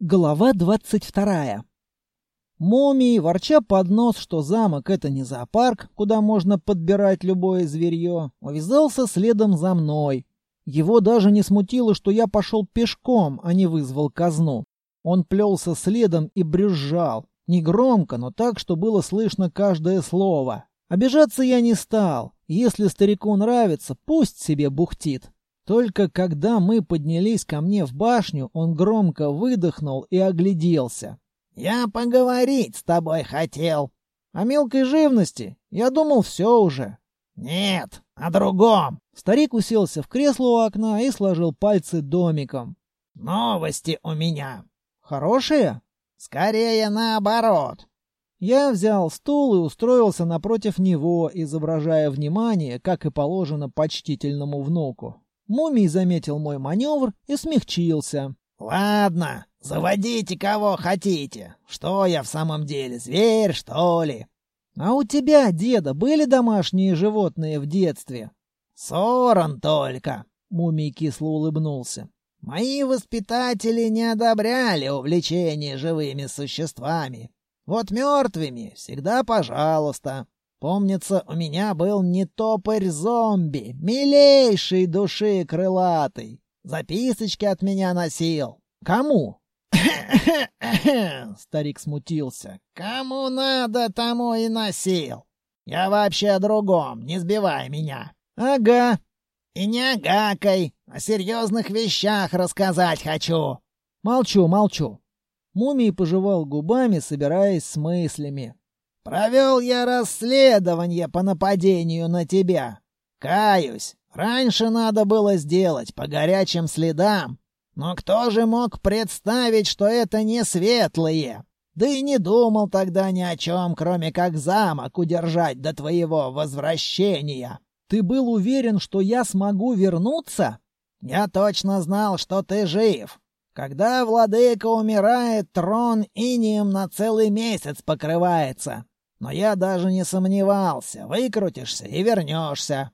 Глава двадцать вторая. Мумий, ворча под нос, что замок — это не зоопарк, куда можно подбирать любое зверье, увязался следом за мной. Его даже не смутило, что я пошел пешком, а не вызвал казну. Он плелся следом и брюзжал. Негромко, но так, что было слышно каждое слово. Обижаться я не стал. Если старику нравится, пусть себе бухтит. Только когда мы поднялись ко мне в башню, он громко выдохнул и огляделся. «Я поговорить с тобой хотел». «О мелкой живности? Я думал, все уже». «Нет, о другом». Старик уселся в кресло у окна и сложил пальцы домиком. «Новости у меня». «Хорошие?» «Скорее наоборот». Я взял стул и устроился напротив него, изображая внимание, как и положено почтительному внуку. Мумий заметил мой маневр и смягчился. «Ладно, заводите кого хотите. Что я в самом деле, зверь, что ли?» «А у тебя, деда, были домашние животные в детстве?» «Сорон только», — Мумий кисло улыбнулся. «Мои воспитатели не одобряли увлечение живыми существами. Вот мертвыми всегда пожалуйста. Помнится, у меня был не топырь-зомби, милейший души крылатый. Записочки от меня носил. Кому? Старик смутился. Кому надо, тому и носил. Я вообще о другом, не сбивай меня. Ага. И не агакай, о серьезных вещах рассказать хочу. Молчу, молчу. Мумий пожевал губами, собираясь с мыслями. Провел я расследование по нападению на тебя. Каюсь, раньше надо было сделать по горячим следам. Но кто же мог представить, что это не светлые? Да и не думал тогда ни о чем, кроме как замок удержать до твоего возвращения. Ты был уверен, что я смогу вернуться? Я точно знал, что ты жив. Когда владыка умирает, трон инием на целый месяц покрывается. Но я даже не сомневался. Выкрутишься и вернешься.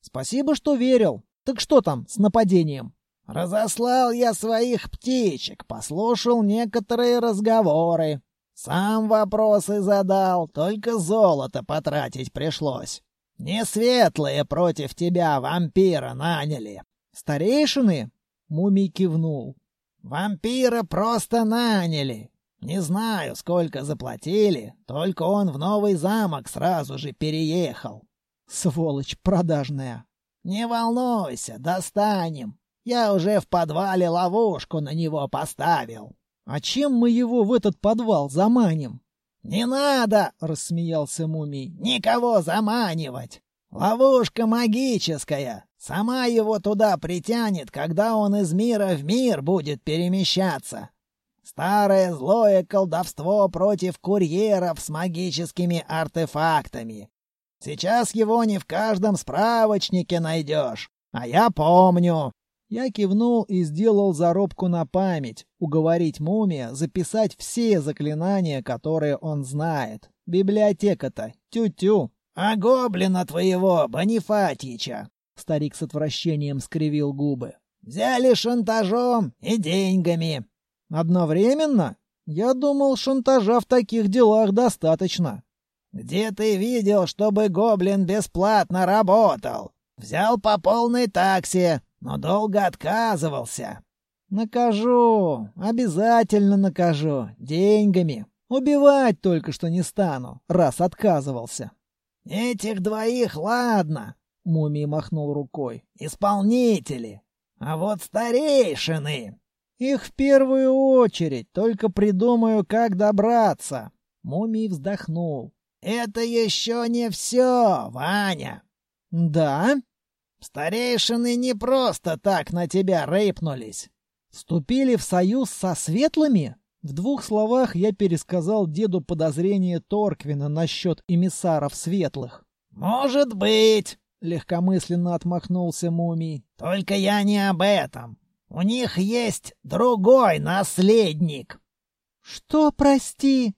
Спасибо, что верил. Так что там с нападением? Разослал я своих птичек, послушал некоторые разговоры. Сам вопросы задал, только золото потратить пришлось. Не светлые против тебя вампира наняли. Старейшины? Мумий кивнул. Вампира просто наняли. Не знаю, сколько заплатили, только он в новый замок сразу же переехал. Сволочь продажная. Не волнуйся, достанем. Я уже в подвале ловушку на него поставил. А чем мы его в этот подвал заманим? Не надо, рассмеялся мумий, никого заманивать. Ловушка магическая. Сама его туда притянет, когда он из мира в мир будет перемещаться. Старое злое колдовство против курьеров с магическими артефактами. Сейчас его не в каждом справочнике найдешь. А я помню. Я кивнул и сделал заробку на память, уговорить мумия записать все заклинания, которые он знает. Библиотека-то, тю-тю. А гоблина твоего, Бонифатича, старик с отвращением скривил губы. Взяли шантажом и деньгами. Одновременно? Я думал, шантажа в таких делах достаточно. Где ты видел, чтобы гоблин бесплатно работал? Взял по полной таксе, но долго отказывался. Накажу, обязательно накажу, деньгами. Убивать только что не стану, раз отказывался. Этих двоих ладно, Мумий махнул рукой. Исполнители. А вот старейшины. Их в первую очередь, только придумаю, как добраться. Мумий вздохнул. Это еще не все, Ваня. Да? Старейшины не просто так на тебя рейпнулись. Вступили в союз со светлыми? В двух словах я пересказал деду подозрение Торквина насчет эмиссаров светлых. «Может быть», — легкомысленно отмахнулся мумий. «Только я не об этом. У них есть другой наследник. Что, прости?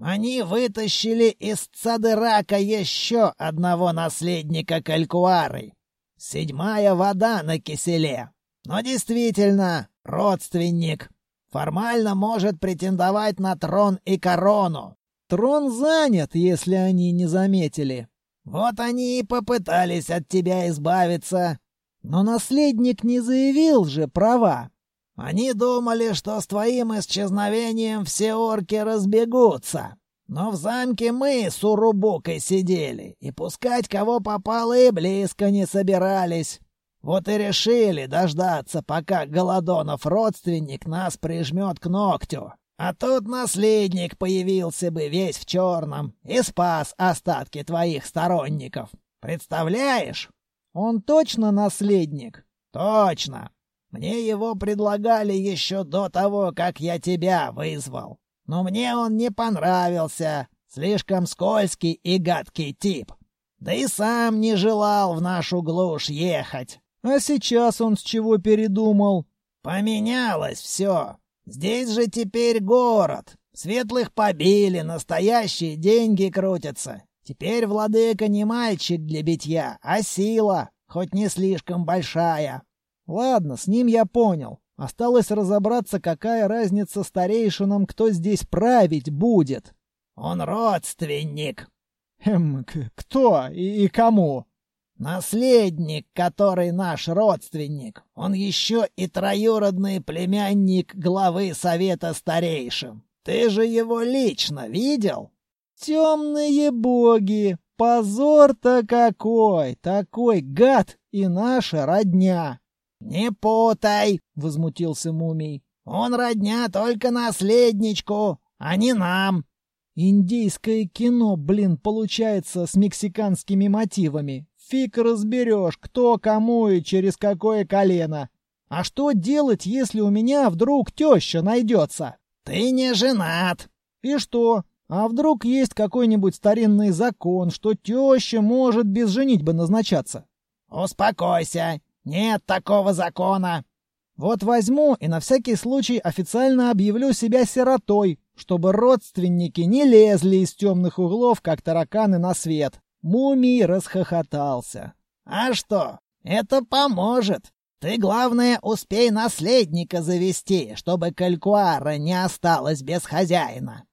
Они вытащили из Цадырака еще одного наследника Калькуары. Седьмая вода на киселе. Но действительно, родственник. формально может претендовать на трон и корону. Трон занят, если они не заметили. Вот они и попытались от тебя избавиться. Но наследник не заявил же права. Они думали, что с твоим исчезновением все орки разбегутся. Но в замке мы с Урубукой сидели, и пускать кого попало и близко не собирались. Вот и решили дождаться, пока Голодонов родственник нас прижмет к ногтю. А тут наследник появился бы весь в черном и спас остатки твоих сторонников. Представляешь? Он точно наследник? Точно. Мне его предлагали еще до того, как я тебя вызвал. Но мне он не понравился. Слишком скользкий и гадкий тип. Да и сам не желал в нашу глушь ехать. А сейчас он с чего передумал? Поменялось все. Здесь же теперь город. Светлых побили, настоящие деньги крутятся. Теперь владыка не мальчик для битья, а сила, хоть не слишком большая. Ладно, с ним я понял. Осталось разобраться, какая разница старейшинам, кто здесь править будет. Он родственник. Эм, кто и, и кому? Наследник, который наш родственник. Он еще и троюродный племянник главы совета старейшин. Ты же его лично видел? Темные боги! Позор-то какой! Такой гад и наша родня! «Не путай!» — возмутился мумий. «Он родня только наследничку, а не нам!» «Индийское кино, блин, получается с мексиканскими мотивами. Фиг разберешь, кто кому и через какое колено. А что делать, если у меня вдруг теща найдется?» «Ты не женат!» «И что? А вдруг есть какой-нибудь старинный закон, что теща может без женитьбы назначаться?» «Успокойся! Нет такого закона. Вот возьму и на всякий случай официально объявлю себя сиротой, чтобы родственники не лезли из темных углов, как тараканы на свет. Мумий расхохотался. А что? Это поможет. Ты, главное, успей наследника завести, чтобы Калькуара не осталась без хозяина.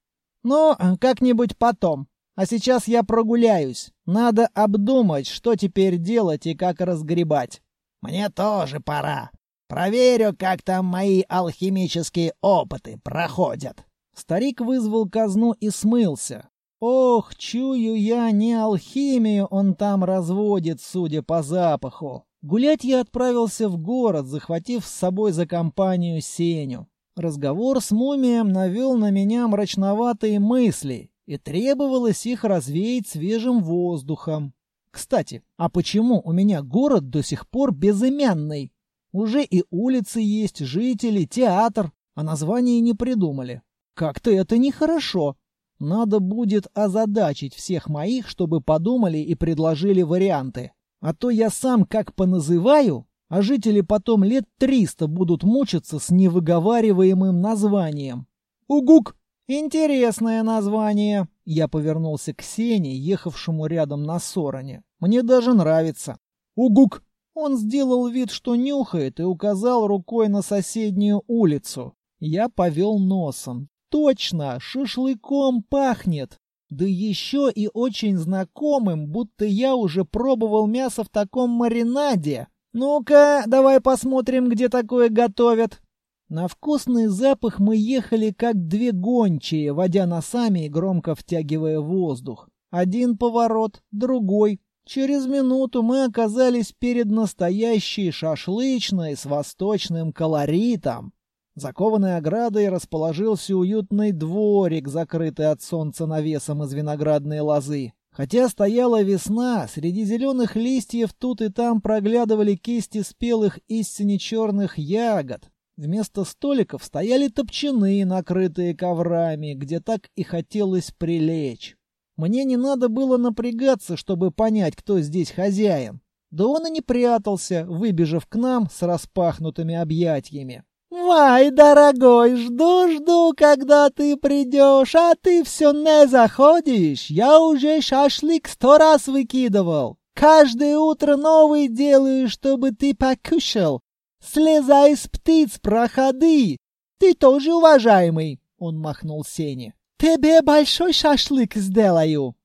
Ну, как-нибудь потом. А сейчас я прогуляюсь. Надо обдумать, что теперь делать и как разгребать. Мне тоже пора. Проверю, как там мои алхимические опыты проходят. Старик вызвал казну и смылся. Ох, чую я, не алхимию он там разводит, судя по запаху. Гулять я отправился в город, захватив с собой за компанию Сеню. Разговор с мумием навел на меня мрачноватые мысли, и требовалось их развеять свежим воздухом. Кстати, а почему у меня город до сих пор безымянный? Уже и улицы есть, жители, театр, а название не придумали. Как-то это нехорошо. Надо будет озадачить всех моих, чтобы подумали и предложили варианты. А то я сам как поназываю, а жители потом лет триста будут мучиться с невыговариваемым названием. Угук! Интересное название. Я повернулся к Сене, ехавшему рядом на Сороне. Мне даже нравится. Угук! Он сделал вид, что нюхает, и указал рукой на соседнюю улицу. Я повел носом. Точно, шашлыком пахнет. Да еще и очень знакомым, будто я уже пробовал мясо в таком маринаде. Ну-ка, давай посмотрим, где такое готовят. На вкусный запах мы ехали как две гончие, водя носами и громко втягивая воздух. Один поворот, другой. Через минуту мы оказались перед настоящей шашлычной с восточным колоритом. Закованной оградой расположился уютный дворик, закрытый от солнца навесом из виноградной лозы. Хотя стояла весна, среди зеленых листьев тут и там проглядывали кисти спелых истине черных ягод. Вместо столиков стояли топчаны, накрытые коврами, где так и хотелось прилечь. Мне не надо было напрягаться, чтобы понять, кто здесь хозяин. Да он и не прятался, выбежав к нам с распахнутыми объятиями. «Вай, дорогой, жду-жду, когда ты придешь, а ты все не заходишь. Я уже шашлык сто раз выкидывал. Каждое утро новый делаю, чтобы ты покушал. Слезай с птиц, проходи! Ты тоже уважаемый, он махнул Сене. Тебе большой шашлык сделаю.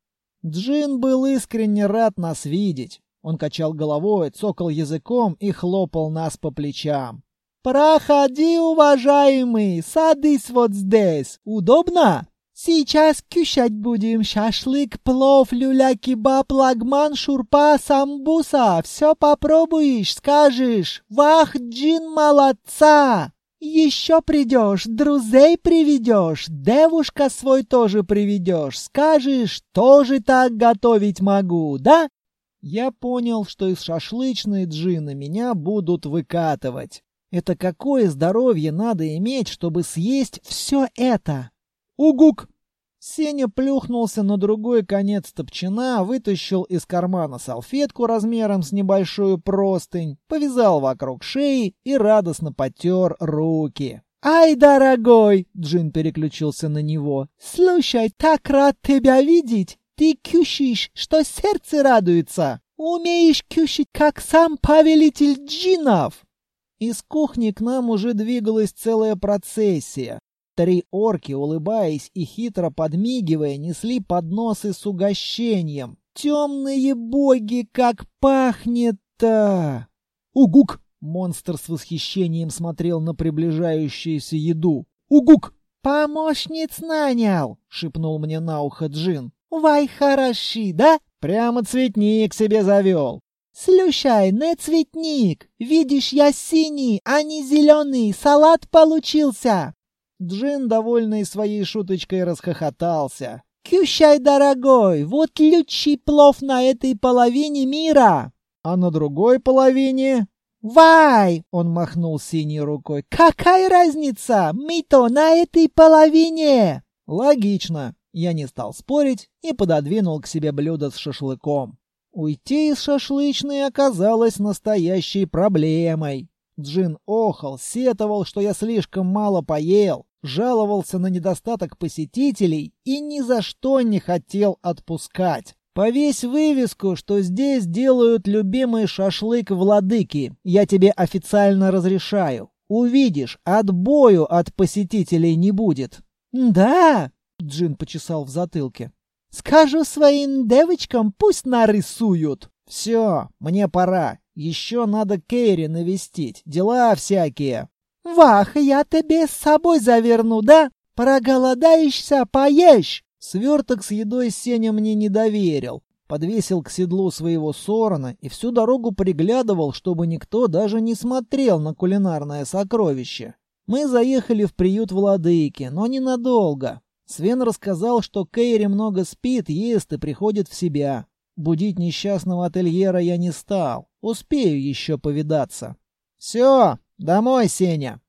Джин был искренне рад нас видеть. Он качал головой, цокал языком и хлопал нас по плечам. «Проходи, уважаемый, садись вот здесь. Удобно?» Сейчас кушать будем шашлык, плов, люля-кебаб, лагман, шурпа, самбуса. Все попробуешь, скажешь. Вах, джин, молодца! Еще придешь, друзей приведешь, девушка свой тоже приведешь. Скажешь, тоже так готовить могу, да? Я понял, что из шашлычной джина меня будут выкатывать. Это какое здоровье надо иметь, чтобы съесть все это? «Угук!» Сеня плюхнулся на другой конец топчина, вытащил из кармана салфетку размером с небольшую простынь, повязал вокруг шеи и радостно потер руки. «Ай, дорогой!» — Джин переключился на него. «Слушай, так рад тебя видеть! Ты кющишь, что сердце радуется! Умеешь кющить, как сам повелитель джинов!» Из кухни к нам уже двигалась целая процессия. Три орки, улыбаясь и хитро подмигивая, несли подносы с угощением. Темные боги, как пахнет-то! Угук! Монстр с восхищением смотрел на приближающуюся еду. Угук! Помощниц нанял, шепнул мне на ухо Джин. Вай хороши, да? Прямо цветник себе завел. «Слушай, не цветник! Видишь, я синий, а не зеленый! Салат получился!» Джин, довольный своей шуточкой, расхохотался. «Кющай, дорогой, вот лучший плов на этой половине мира!» «А на другой половине?» «Вай!» — он махнул синей рукой. «Какая разница? Мы-то на этой половине!» «Логично!» Я не стал спорить и пододвинул к себе блюдо с шашлыком. Уйти из шашлычной оказалось настоящей проблемой. Джин охал, сетовал, что я слишком мало поел, жаловался на недостаток посетителей и ни за что не хотел отпускать. Повесь вывеску, что здесь делают любимый шашлык владыки. Я тебе официально разрешаю. Увидишь, отбою от посетителей не будет. Да, Джин почесал в затылке. Скажу своим девочкам, пусть нарисуют. Все, мне пора. Еще надо Кейри навестить. Дела всякие. Вах, я тебе с собой заверну, да? Проголодаешься, поешь. Сверток с едой Сеня мне не доверил. Подвесил к седлу своего сорона и всю дорогу приглядывал, чтобы никто даже не смотрел на кулинарное сокровище. Мы заехали в приют владыки, но ненадолго. Свен рассказал, что Кейри много спит, ест и приходит в себя. Будить несчастного ательера я не стал. Успею еще повидаться. «Все, домой, Сеня!»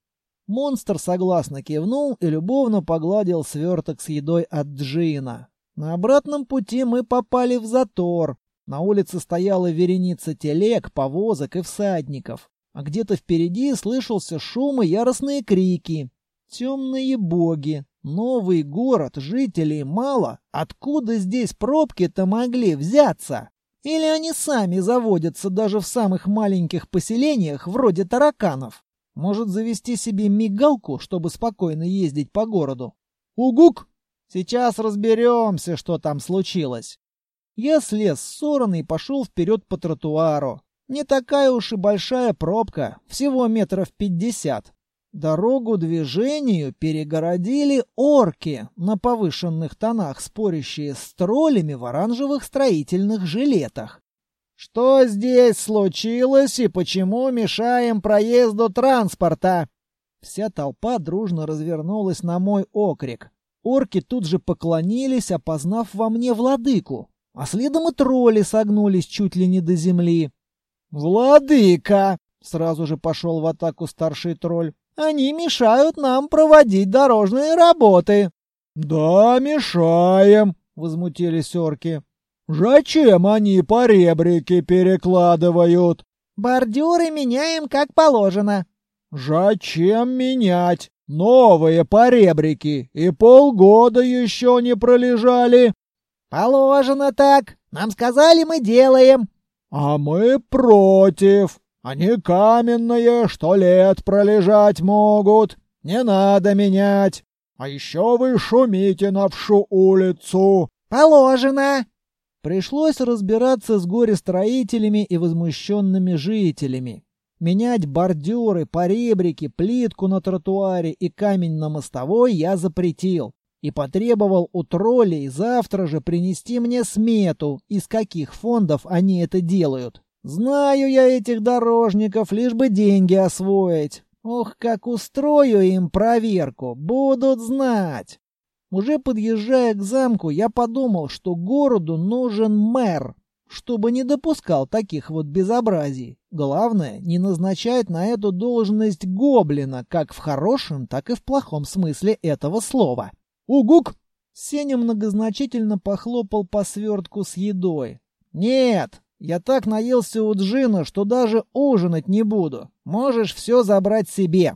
Монстр согласно кивнул и любовно погладил сверток с едой от Джина. На обратном пути мы попали в затор. На улице стояла вереница телег, повозок и всадников. А где-то впереди слышался шум и яростные крики. Темные боги, Новый город, жителей мало. Откуда здесь пробки-то могли взяться? Или они сами заводятся даже в самых маленьких поселениях, вроде тараканов? Может завести себе мигалку, чтобы спокойно ездить по городу? Угук! Сейчас разберемся, что там случилось. Я слез с и пошел вперед по тротуару. Не такая уж и большая пробка, всего метров пятьдесят. Дорогу движению перегородили орки на повышенных тонах, спорящие с троллями в оранжевых строительных жилетах. «Что здесь случилось и почему мешаем проезду транспорта?» Вся толпа дружно развернулась на мой окрик. Орки тут же поклонились, опознав во мне владыку, а следом и тролли согнулись чуть ли не до земли. «Владыка!» — сразу же пошел в атаку старший тролль. Они мешают нам проводить дорожные работы». «Да, мешаем», — возмутились орки. «Зачем они поребрики перекладывают?» «Бордюры меняем как положено». «Зачем менять? Новые поребрики и полгода еще не пролежали». «Положено так. Нам сказали, мы делаем». «А мы против. Они каменные, что лет пролежать могут. «Не надо менять! А еще вы шумите на всю улицу!» «Положено!» Пришлось разбираться с горе-строителями и возмущенными жителями. Менять бордюры, поребрики, плитку на тротуаре и камень на мостовой я запретил и потребовал у троллей завтра же принести мне смету, из каких фондов они это делают. Знаю я этих дорожников, лишь бы деньги освоить. Ох, как устрою им проверку, будут знать. Уже подъезжая к замку, я подумал, что городу нужен мэр, чтобы не допускал таких вот безобразий. Главное, не назначать на эту должность гоблина, как в хорошем, так и в плохом смысле этого слова. «Угук!» Сеня многозначительно похлопал по свертку с едой. «Нет, я так наелся у Джина, что даже ужинать не буду. Можешь все забрать себе».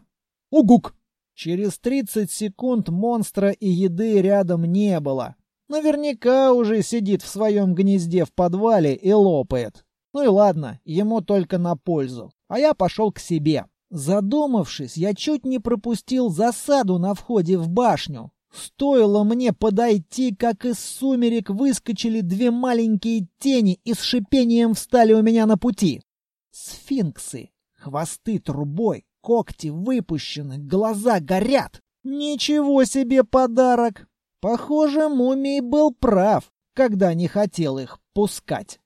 «Угук!» Через тридцать секунд монстра и еды рядом не было. Наверняка уже сидит в своем гнезде в подвале и лопает. Ну и ладно, ему только на пользу. А я пошел к себе. Задумавшись, я чуть не пропустил засаду на входе в башню. Стоило мне подойти, как из сумерек выскочили две маленькие тени и с шипением встали у меня на пути. Сфинксы. Хвосты трубой, когти выпущены, глаза горят. Ничего себе подарок! Похоже, мумий был прав, когда не хотел их пускать.